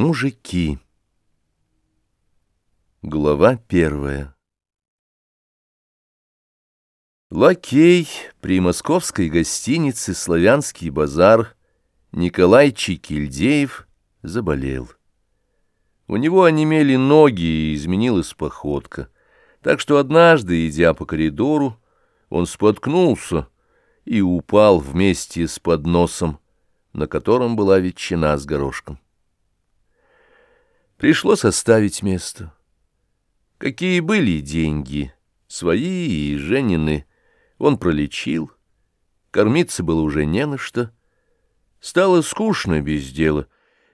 Мужики. Глава первая. Лакей при московской гостинице «Славянский базар» Николай Чикильдеев заболел. У него онемели ноги и изменилась походка, так что однажды, идя по коридору, он споткнулся и упал вместе с подносом, на котором была ветчина с горошком. Пришлось оставить место. Какие были деньги, свои и Женины, он пролечил. Кормиться было уже не на что. Стало скучно без дела,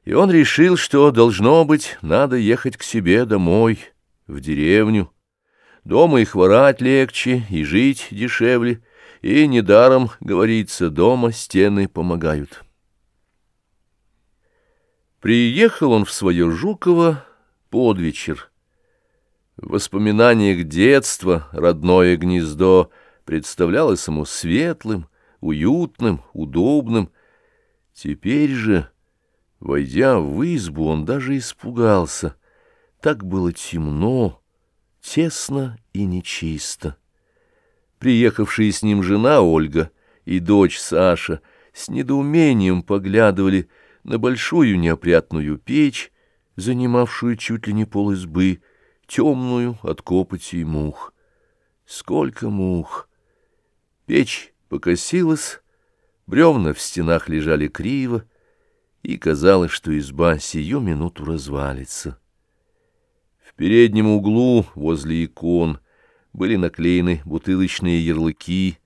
и он решил, что, должно быть, надо ехать к себе домой, в деревню. Дома и хворать легче, и жить дешевле, и недаром, говорится, дома стены помогают. Приехал он в свое Жуково под вечер. В воспоминаниях детства родное гнездо представлялось ему светлым, уютным, удобным. Теперь же, войдя в избу, он даже испугался. Так было темно, тесно и нечисто. Приехавшая с ним жена Ольга и дочь Саша с недоумением поглядывали на большую неопрятную печь, занимавшую чуть ли не пол избы, темную от копоти и мух. Сколько мух! Печь покосилась, бревна в стенах лежали криво, и казалось, что изба сию минуту развалится. В переднем углу, возле икон, были наклеены бутылочные ярлыки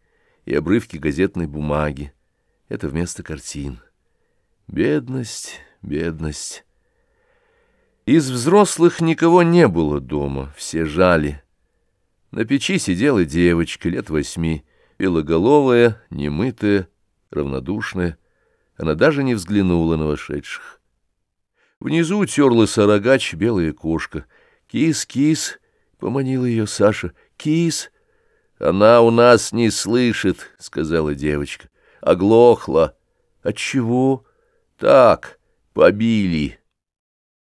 и обрывки газетной бумаги. Это вместо картин. Бедность, бедность. Из взрослых никого не было дома, все жали. На печи сидела девочка лет восьми, белоголовая, немытая, равнодушная. Она даже не взглянула на вошедших. Внизу терла сорогач белая кошка. «Кис, кис!» — поманила ее Саша. «Кис!» «Она у нас не слышит», — сказала девочка. «Оглохла». «Отчего?» Так, побили.